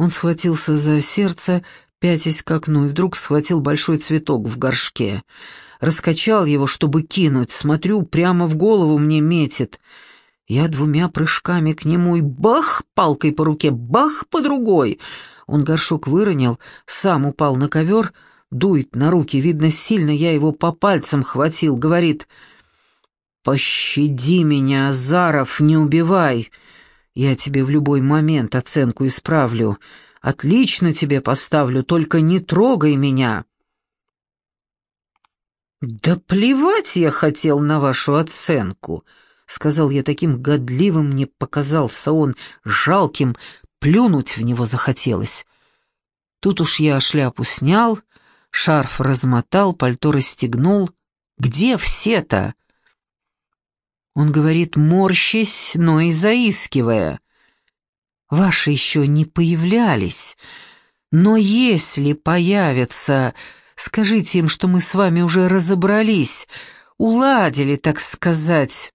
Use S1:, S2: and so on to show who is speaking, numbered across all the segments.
S1: Он схватился за сердце, пятясь к окну, и вдруг схватил большой цветок в горшке. Раскачал его, чтобы кинуть. Смотрю, прямо в голову мне метит. Я двумя прыжками к нему и бах палкой по руке, бах по другой. Он горшок выронил, сам упал на ковер, дует на руки, видно, сильно я его по пальцам хватил, говорит «Пощади меня, Азаров, не убивай. Я тебе в любой момент оценку исправлю. Отлично тебе поставлю, только не трогай меня». «Да плевать я хотел на вашу оценку», — сказал я таким годливым, мне показался он, жалким, плюнуть в него захотелось. Тут уж я шляпу снял, шарф размотал, пальто расстегнул. «Где все-то?» Он говорит, морщись, но и заискивая. «Ваши еще не появлялись, но если появятся...» Скажите им, что мы с вами уже разобрались, уладили, так сказать.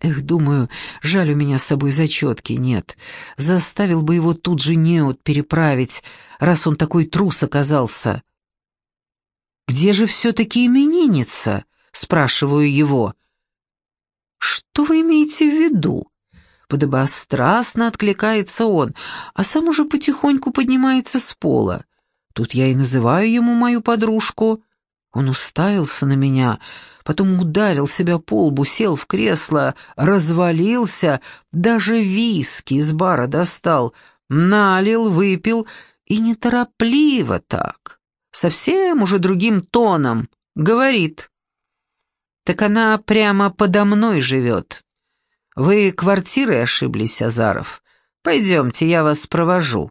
S1: Эх, думаю, жаль у меня с собой зачетки нет. Заставил бы его тут же неот переправить, раз он такой трус оказался. «Где же все-таки именинница?» — спрашиваю его. «Что вы имеете в виду?» Подобострастно откликается он, а сам уже потихоньку поднимается с пола. Тут я и называю ему мою подружку. Он уставился на меня, потом ударил себя по лбу, сел в кресло, развалился, даже виски из бара достал, налил, выпил и неторопливо так, совсем уже другим тоном, говорит. «Так она прямо подо мной живет. Вы квартирой ошиблись, Азаров. Пойдемте, я вас провожу.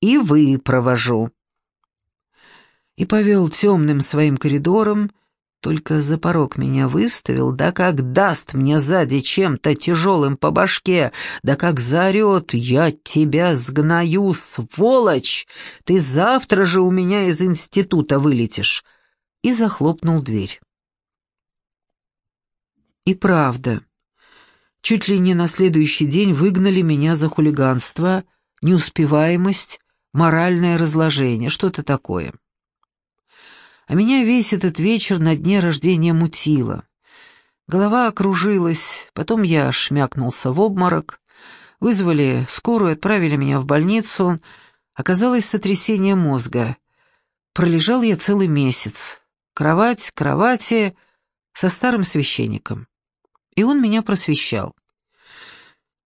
S1: И вы провожу» и повел темным своим коридором, только за порог меня выставил, да как даст мне сзади чем-то тяжелым по башке, да как заорет «Я тебя сгною, сволочь! Ты завтра же у меня из института вылетишь!» и захлопнул дверь. И правда, чуть ли не на следующий день выгнали меня за хулиганство, неуспеваемость, моральное разложение, что-то такое а меня весь этот вечер на дне рождения мутило. Голова окружилась, потом я шмякнулся в обморок, вызвали скорую, отправили меня в больницу. Оказалось сотрясение мозга. Пролежал я целый месяц. Кровать, кровати, со старым священником. И он меня просвещал.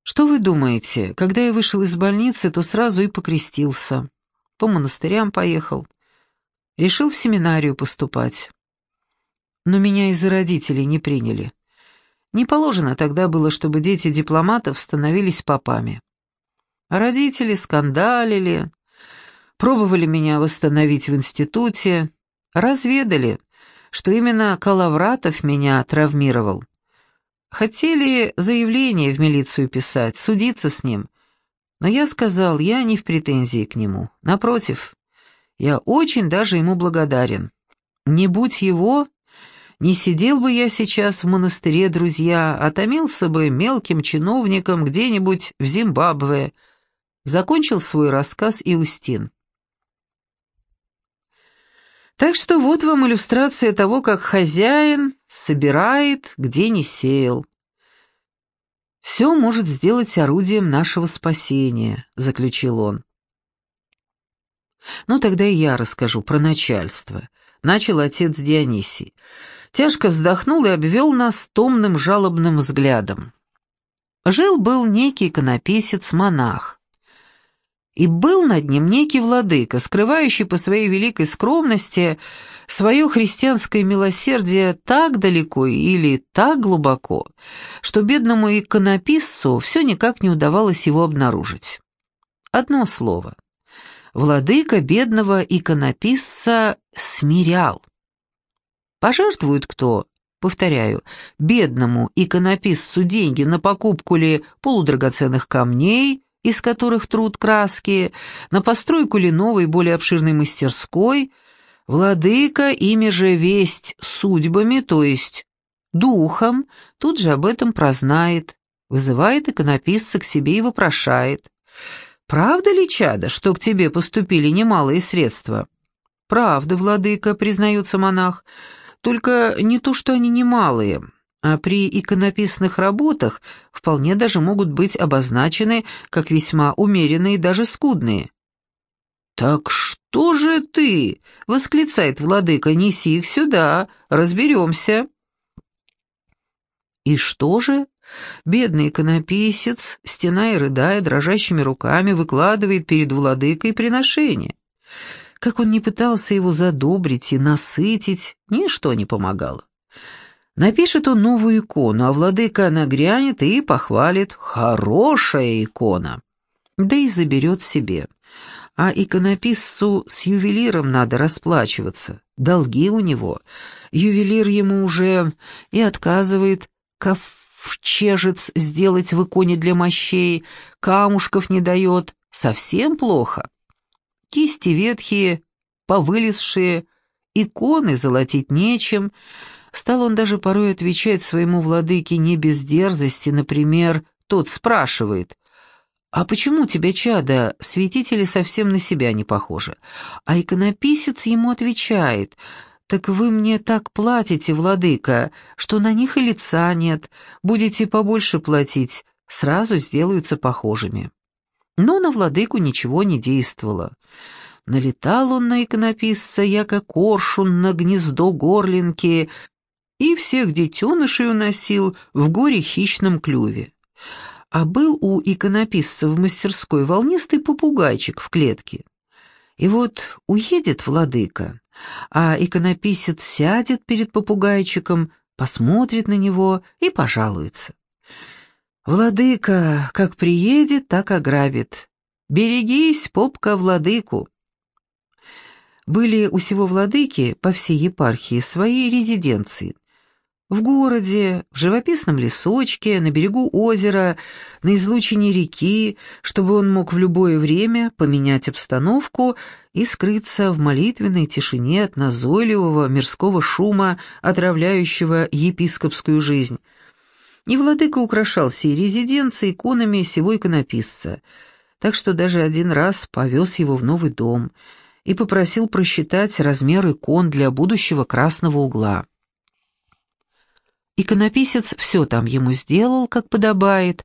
S1: Что вы думаете, когда я вышел из больницы, то сразу и покрестился. По монастырям поехал. Решил в семинарию поступать. Но меня из-за родителей не приняли. Не положено тогда было, чтобы дети дипломатов становились попами. Родители скандалили, пробовали меня восстановить в институте, разведали, что именно Калавратов меня травмировал. Хотели заявление в милицию писать, судиться с ним, но я сказал, я не в претензии к нему, напротив, я очень даже ему благодарен. Не будь его, не сидел бы я сейчас в монастыре, друзья, а томился бы мелким чиновником где-нибудь в Зимбабве. Закончил свой рассказ Иустин. Так что вот вам иллюстрация того, как хозяин собирает, где не сеял. «Все может сделать орудием нашего спасения», — заключил он. Ну, тогда и я расскажу про начальство. Начал отец Дионисий. Тяжко вздохнул и обвел нас томным жалобным взглядом. Жил-был некий иконописец-монах. И был над ним некий владыка, скрывающий по своей великой скромности свое христианское милосердие так далеко или так глубоко, что бедному иконописцу все никак не удавалось его обнаружить. Одно слово владыка бедного иконописца смирял. Пожертвует кто, повторяю, бедному иконописцу деньги на покупку ли полудрагоценных камней, из которых труд краски, на постройку ли новой, более обширной мастерской, владыка ими же весть судьбами, то есть духом, тут же об этом прознает, вызывает иконописца к себе и вопрошает — правда ли, чада, что к тебе поступили немалые средства?» «Правда, владыка», — признается монах, — «только не то, что они немалые, а при иконописных работах вполне даже могут быть обозначены как весьма умеренные и даже скудные». «Так что же ты?» — восклицает владыка, — «неси их сюда, разберемся». И что же? Бедный иконописец, стеная и рыдая, дрожащими руками выкладывает перед владыкой приношение. Как он не пытался его задобрить и насытить, ничто не помогало. Напишет он новую икону, а владыка нагрянет и похвалит «хорошая икона», да и заберет себе. А иконописцу с ювелиром надо расплачиваться, долги у него. Ювелир ему уже и отказывает ковчежец сделать в иконе для мощей, камушков не дает, совсем плохо. Кисти ветхие, повылезшие, иконы золотить нечем — Стал он даже порой отвечать своему владыке не без дерзости, например, тот спрашивает, «А почему тебя, чада, святители совсем на себя не похожи?» А иконописец ему отвечает, «Так вы мне так платите, владыка, что на них и лица нет, будете побольше платить, сразу сделаются похожими». Но на владыку ничего не действовало. Налетал он на иконописца, яко коршун на гнездо горлинки, и всех детенышей уносил в горе хищном клюве. А был у иконописца в мастерской волнистый попугайчик в клетке. И вот уедет владыка, а иконописец сядет перед попугайчиком, посмотрит на него и пожалуется. Владыка, как приедет, так ограбит. Берегись, попка, владыку. Были у сего владыки по всей епархии свои резиденции. В городе, в живописном лесочке, на берегу озера, на излучине реки, чтобы он мог в любое время поменять обстановку и скрыться в молитвенной тишине от назойливого мирского шума, отравляющего епископскую жизнь. И владыка украшал сей резиденции иконами сего иконописца, так что даже один раз повез его в новый дом и попросил просчитать размер икон для будущего красного угла. Иконописец все там ему сделал, как подобает.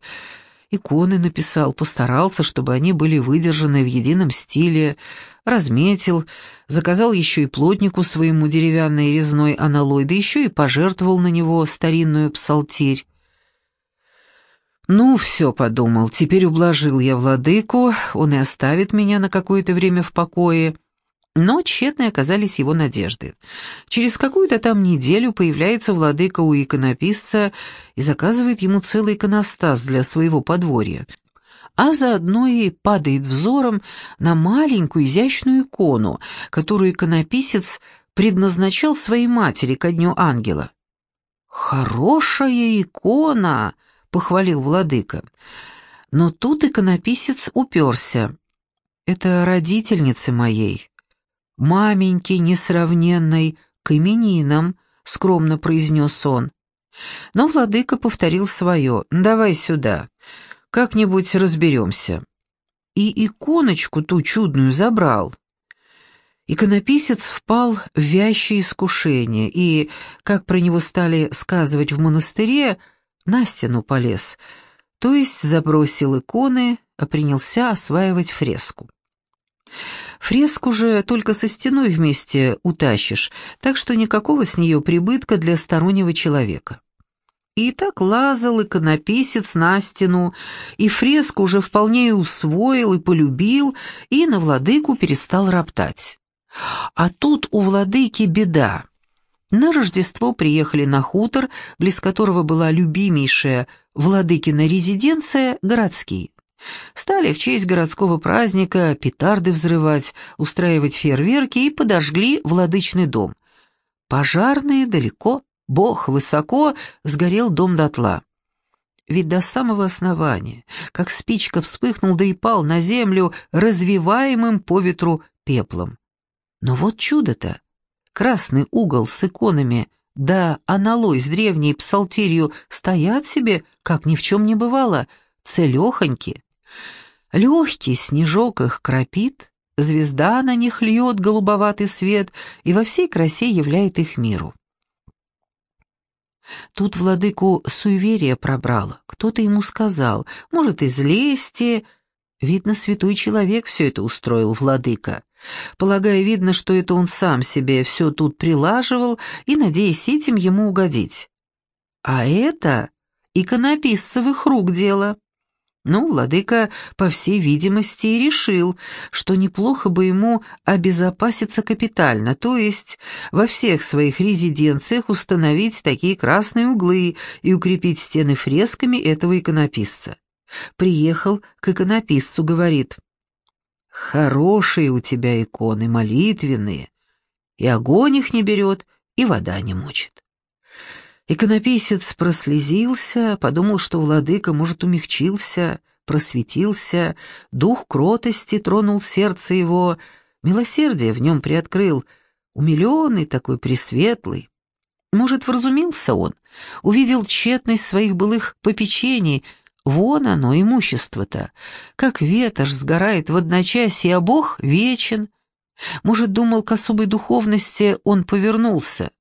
S1: Иконы написал, постарался, чтобы они были выдержаны в едином стиле, разметил, заказал еще и плотнику своему деревянный резной аналой, да еще и пожертвовал на него старинную псалтирь. «Ну, все», — подумал, — «теперь ублажил я владыку, он и оставит меня на какое-то время в покое». Но тщетны оказались его надежды. Через какую-то там неделю появляется владыка у иконописца и заказывает ему целый иконостас для своего подворья, а заодно и падает взором на маленькую изящную икону, которую иконописец предназначал своей матери ко дню ангела. «Хорошая икона!» — похвалил владыка. Но тут иконописец уперся. «Это родительницы моей» маменьки несравненной, к именинам», — скромно произнес он. Но владыка повторил свое «давай сюда, как-нибудь разберемся». И иконочку ту чудную забрал. Иконописец впал в вящее искушение, и, как про него стали сказывать в монастыре, на стену полез, то есть забросил иконы, а принялся осваивать фреску. Фреску же только со стеной вместе утащишь, так что никакого с нее прибытка для стороннего человека. И так лазал иконописец на стену, и фреску уже вполне усвоил и полюбил, и на владыку перестал роптать. А тут у владыки беда. На Рождество приехали на хутор, близ которого была любимейшая владыкина резиденция, городские. Стали в честь городского праздника петарды взрывать, устраивать фейерверки и подожгли владычный дом. Пожарные далеко, бог высоко, сгорел дом дотла. Ведь до самого основания, как спичка вспыхнул да и пал на землю, развиваемым по ветру пеплом. Но вот чудо-то! Красный угол с иконами, да аналой с древней псалтирью стоят себе, как ни в чем не бывало, целехоньки. Легкий снежок их кропит, звезда на них льет голубоватый свет и во всей красе являет их миру. Тут владыку суеверие пробрало. Кто-то ему сказал, может, из лести... Видно, святой человек все это устроил, владыка. Полагая, видно, что это он сам себе все тут прилаживал и надеясь этим ему угодить. А это иконописцевых рук дело. Ну, владыка, по всей видимости, и решил, что неплохо бы ему обезопаситься капитально, то есть во всех своих резиденциях установить такие красные углы и укрепить стены фресками этого иконописца. Приехал к иконописцу, говорит, «Хорошие у тебя иконы, молитвенные, и огонь их не берет, и вода не мочит». Иконописец прослезился, подумал, что владыка, может, умягчился, просветился, дух кротости тронул сердце его, милосердие в нем приоткрыл, умиленный такой, пресветлый. Может, вразумился он, увидел тщетность своих былых попечений, вон оно, имущество-то, как ветошь сгорает в одночасье, а Бог вечен. Может, думал, к особой духовности он повернулся,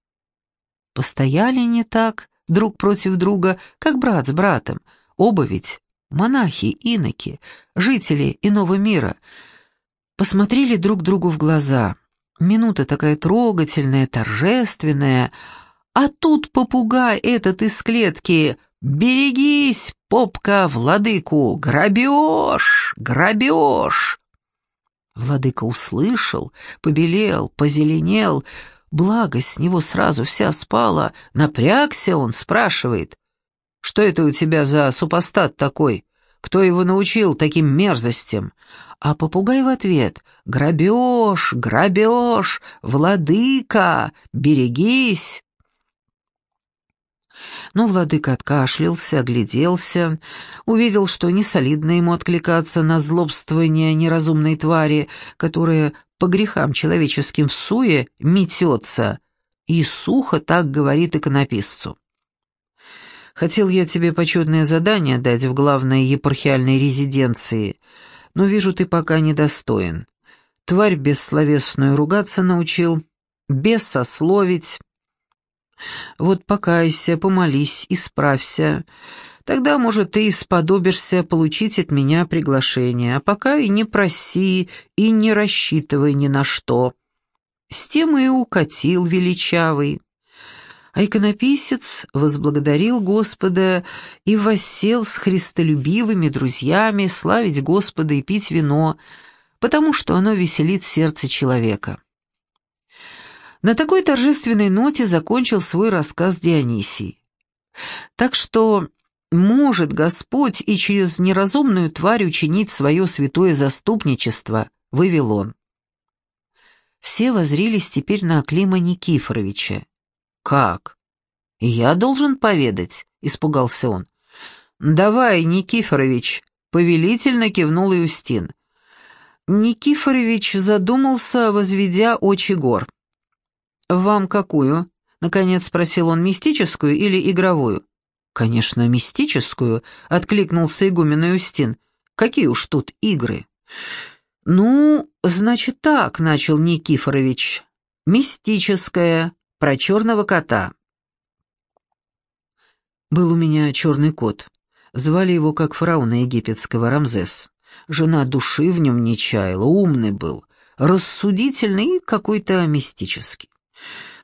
S1: Постояли не так, друг против друга, как брат с братом. Оба ведь монахи, иноки, жители иного мира. Посмотрели друг другу в глаза. Минута такая трогательная, торжественная. А тут попугай этот из клетки. «Берегись, попка, владыку! Грабеж! Грабеж!» Владыка услышал, побелел, позеленел, Благо, с него сразу вся спала. Напрягся он, спрашивает. «Что это у тебя за супостат такой? Кто его научил таким мерзостям?» А попугай в ответ «Грабеж, грабеж, владыка, берегись!» Но владыка откашлялся, огляделся, увидел, что не солидно ему откликаться на злобствование неразумной твари, которая по грехам человеческим в суе метется, и сухо так говорит иконописцу. Хотел я тебе почетное задание дать в главной епархиальной резиденции, но вижу, ты пока недостоин. Тварь бессловесную ругаться научил, бессословить. Вот покайся, помолись, исправься, Тогда, может, ты сподобишься получить от меня приглашение, а пока и не проси, и не рассчитывай ни на что. С тем и укатил величавый. А иконописец возблагодарил Господа и воссел с христолюбивыми друзьями славить Господа и пить вино, потому что оно веселит сердце человека. На такой торжественной ноте закончил свой рассказ Дионисий. Так что может Господь и через неразумную тварь учинить свое святое заступничество, Вавилон. Все возрились теперь на Клима Никифоровича. «Как? Я должен поведать?» — испугался он. «Давай, Никифорович», — повелительно кивнул Юстин. Никифорович задумался, возведя очи гор. «Вам какую?» — наконец спросил он, мистическую или игровую? «Конечно, мистическую», — откликнулся игумен Юстин. «Какие уж тут игры». «Ну, значит так», — начал Никифорович. «Мистическая, про черного кота». Был у меня черный кот. Звали его, как фараона египетского, Рамзес. Жена души в нем не чаяла, умный был, рассудительный и какой-то мистический.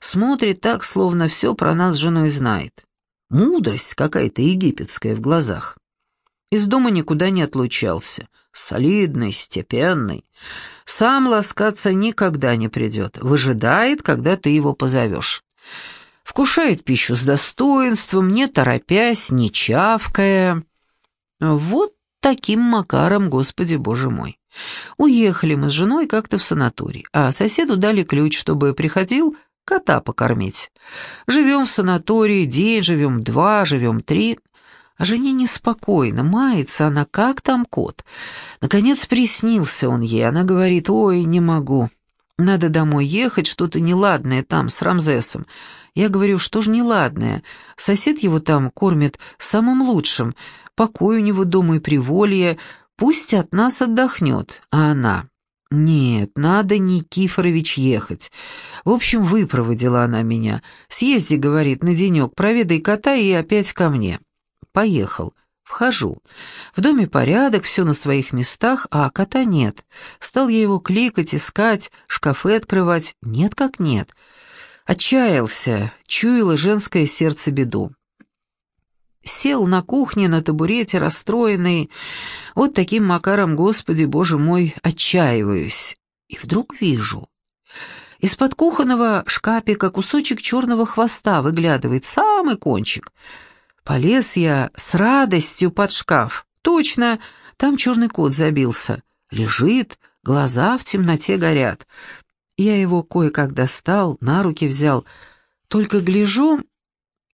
S1: Смотрит так, словно все про нас с женой знает. Мудрость какая-то египетская в глазах. Из дома никуда не отлучался. Солидный, степенный. Сам ласкаться никогда не придет. Выжидает, когда ты его позовешь. Вкушает пищу с достоинством, не торопясь, не чавкая. Вот таким макаром, Господи Боже мой. Уехали мы с женой как-то в санаторий, а соседу дали ключ, чтобы приходил кота покормить. Живем в санатории, день живем два, живем три. А жене неспокойно, мается она, как там кот. Наконец приснился он ей, она говорит, ой, не могу. Надо домой ехать, что-то неладное там с Рамзесом. Я говорю, что ж неладное? Сосед его там кормит самым лучшим. Покой у него дома и приволье, Пусть от нас отдохнет, а она... «Нет, надо, Никифорович, ехать. В общем, выпроводила она меня. Съезди, — говорит, — на денек, проведай кота и опять ко мне. Поехал. Вхожу. В доме порядок, все на своих местах, а кота нет. Стал я его кликать, искать, шкафы открывать. Нет как нет. Отчаялся, чуяло женское сердце беду. Сел на кухне на табурете, расстроенный. Вот таким макаром, Господи, Боже мой, отчаиваюсь. И вдруг вижу. Из-под кухонного шкапика кусочек черного хвоста выглядывает, самый кончик. Полез я с радостью под шкаф. Точно, там черный кот забился. Лежит, глаза в темноте горят. Я его кое-как достал, на руки взял. Только гляжу,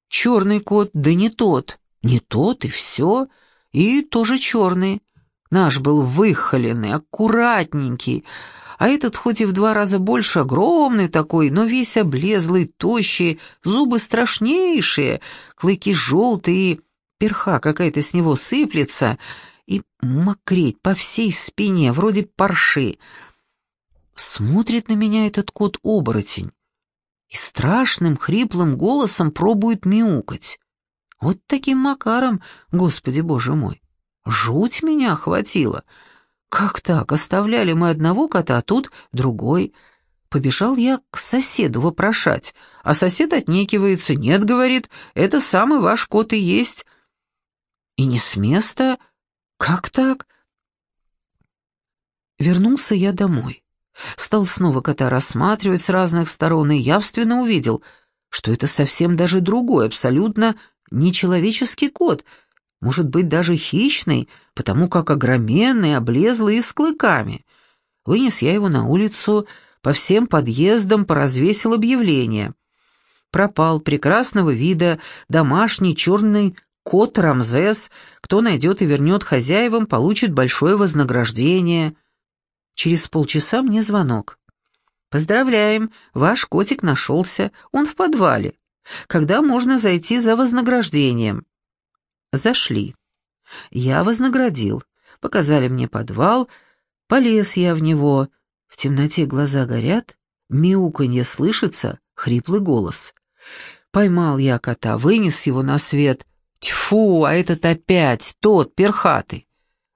S1: Черный кот, да не тот. Не тот, и все. И тоже черный. Наш был выхоленный, аккуратненький. А этот хоть и в два раза больше, огромный такой, но весь облезлый, тощий, зубы страшнейшие, клыки желтые, перха какая-то с него сыплется, и мокреть по всей спине, вроде парши. Смотрит на меня этот кот-оборотень и страшным хриплым голосом пробует мяукать. Вот таким макаром, Господи Боже мой. Жуть меня охватила. Как так? Оставляли мы одного кота, а тут другой. Побежал я к соседу вопрошать, а сосед отнекивается. Нет, говорит, это самый ваш кот и есть. И не с места. Как так? Вернулся я домой. Стал снова кота рассматривать с разных сторон и явственно увидел, что это совсем даже другой, абсолютно нечеловеческий кот, может быть, даже хищный, потому как огроменный, облезлый и с клыками. Вынес я его на улицу, по всем подъездам поразвесил объявление. Пропал прекрасного вида домашний черный кот Рамзес, кто найдет и вернет хозяевам, получит большое вознаграждение — Через полчаса мне звонок. «Поздравляем, ваш котик нашелся, он в подвале. Когда можно зайти за вознаграждением?» Зашли. Я вознаградил. Показали мне подвал, полез я в него. В темноте глаза горят, мяуканье слышится, хриплый голос. Поймал я кота, вынес его на свет. Тьфу, а этот опять тот, перхатый.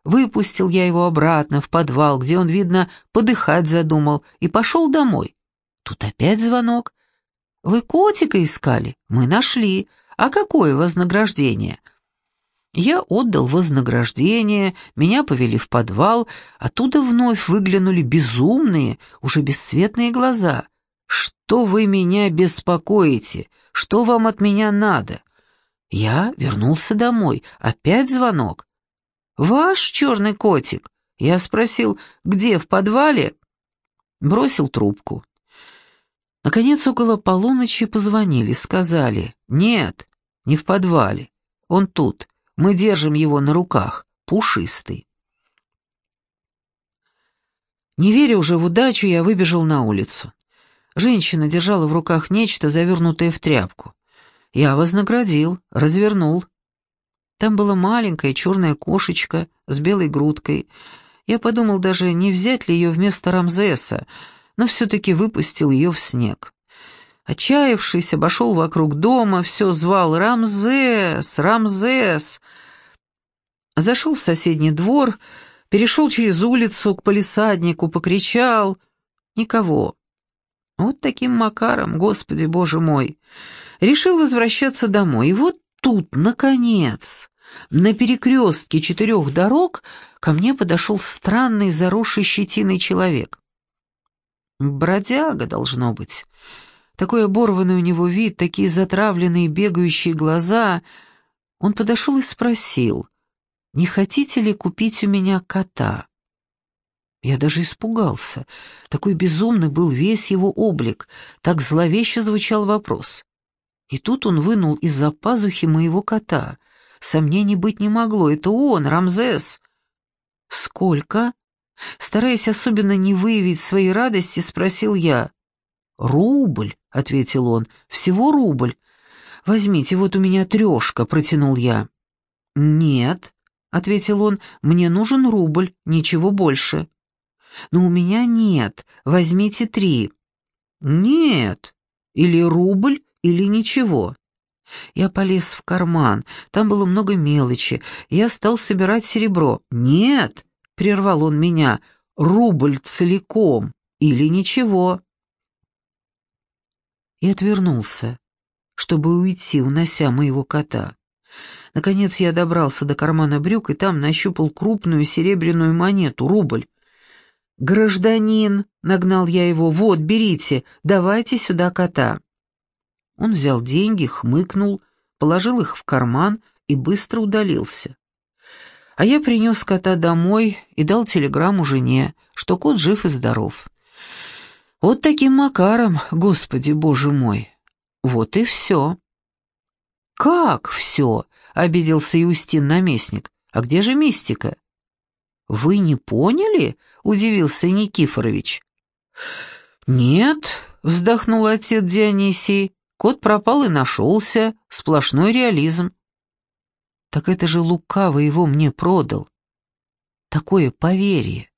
S1: Выпустил я его обратно в подвал, где он, видно, подыхать задумал, и пошел домой. Тут опять звонок. «Вы котика искали? Мы нашли. А какое вознаграждение?» Я отдал вознаграждение, меня повели в подвал, оттуда вновь выглянули безумные, уже бесцветные глаза. «Что вы меня беспокоите? Что вам от меня надо?» Я вернулся домой, опять звонок. «Ваш черный котик?» Я спросил, где, в подвале? Бросил трубку. Наконец, около полуночи позвонили, сказали, «Нет, не в подвале. Он тут. Мы держим его на руках. Пушистый». Не веря уже в удачу, я выбежал на улицу. Женщина держала в руках нечто, завернутое в тряпку. Я вознаградил, развернул. Там была маленькая черная кошечка с белой грудкой. Я подумал даже, не взять ли ее вместо Рамзеса, но все-таки выпустил ее в снег. Отчаявшись, обошел вокруг дома, все звал «Рамзес! Рамзес!». Зашел в соседний двор, перешел через улицу к полисаднику, покричал. Никого. Вот таким макаром, Господи Боже мой. Решил возвращаться домой, и вот тут, наконец, на перекрестке четырех дорог ко мне подошел странный заросший щетиной человек. Бродяга, должно быть. Такой оборванный у него вид, такие затравленные бегающие глаза. Он подошел и спросил, «Не хотите ли купить у меня кота?» Я даже испугался. Такой безумный был весь его облик, так зловеще звучал вопрос. И тут он вынул из-за пазухи моего кота. Сомнений быть не могло, это он, Рамзес. «Сколько?» Стараясь особенно не выявить своей радости, спросил я. «Рубль», — ответил он, — «всего рубль. Возьмите, вот у меня трешка», — протянул я. «Нет, ответил он, — «мне нужен рубль, ничего больше». «Но у меня нет, возьмите три». «Нет, или рубль, или ничего». Я полез в карман, там было много мелочи, я стал собирать серебро. «Нет», — прервал он меня, — «рубль целиком, или ничего». И отвернулся, чтобы уйти, унося моего кота. Наконец я добрался до кармана брюк и там нащупал крупную серебряную монету, рубль. «Гражданин!» — нагнал я его. «Вот, берите, давайте сюда кота». Он взял деньги, хмыкнул, положил их в карман и быстро удалился. А я принес кота домой и дал телеграмму жене, что кот жив и здоров. Вот таким макаром, господи боже мой. Вот и все. «Как все?» — обиделся Юстин наместник. «А где же мистика?» «Вы не поняли?» — удивился Никифорович. «Нет», — вздохнул отец Дионисий, — «кот пропал и нашелся, сплошной реализм». «Так это же лукаво его мне продал». «Такое поверье.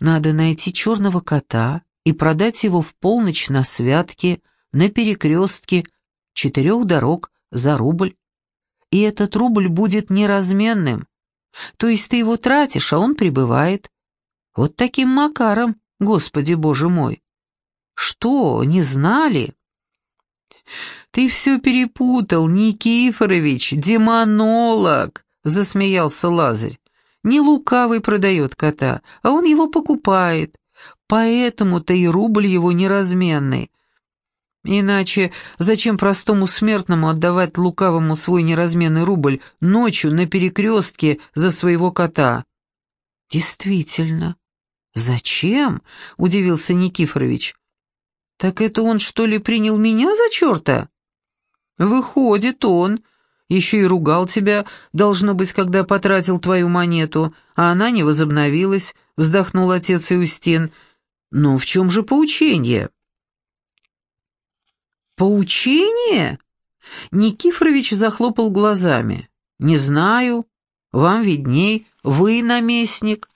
S1: Надо найти черного кота и продать его в полночь на святке, на перекрестке, четырех дорог за рубль. И этот рубль будет неразменным. То есть ты его тратишь, а он прибывает. Вот таким макаром, Господи Боже мой. Что, не знали? Ты все перепутал, Никифорович, демонолог, засмеялся Лазарь. Не лукавый продает кота, а он его покупает. Поэтому-то и рубль его неразменный. Иначе зачем простому смертному отдавать лукавому свой неразменный рубль ночью на перекрестке за своего кота? Действительно. Зачем? Удивился Никифорович. Так это он, что ли, принял меня за черта? Выходит, он. Еще и ругал тебя, должно быть, когда потратил твою монету, а она не возобновилась, вздохнул отец Иустин. Но в чем же поучение? «Поучение?» Никифорович захлопал глазами. «Не знаю. Вам видней. Вы наместник».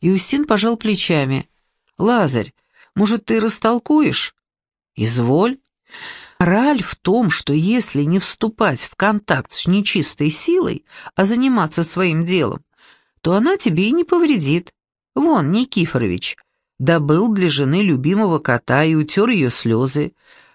S1: Иустин пожал плечами. «Лазарь, может, ты растолкуешь?» «Изволь». Раль в том, что если не вступать в контакт с нечистой силой, а заниматься своим делом, то она тебе и не повредит. Вон, Никифорович, добыл для жены любимого кота и утер ее слезы,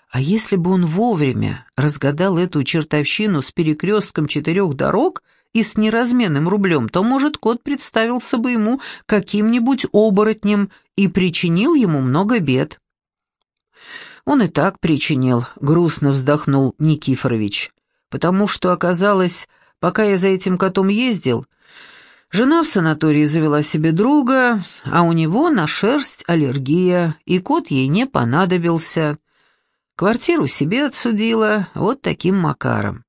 S1: а если бы он вовремя разгадал эту чертовщину с перекрестком четырех дорог и с неразменным рублем, то, может, кот представился бы ему каким-нибудь оборотнем и причинил ему много бед. Он и так причинил, грустно вздохнул Никифорович, потому что оказалось, пока я за этим котом ездил, жена в санатории завела себе друга, а у него на шерсть аллергия, и кот ей не понадобился. Квартиру себе отсудила, вот таким макаром.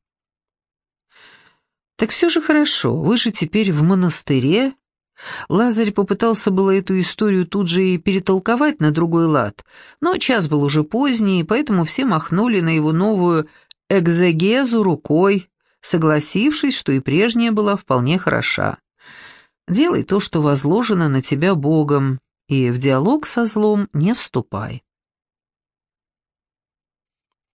S1: Так все же хорошо, вы же теперь в монастыре. Лазарь попытался было эту историю тут же и перетолковать на другой лад, но час был уже поздний, поэтому все махнули на его новую экзегезу рукой, согласившись, что и прежняя была вполне хороша. Делай то, что возложено на тебя Богом, и в диалог со злом не вступай.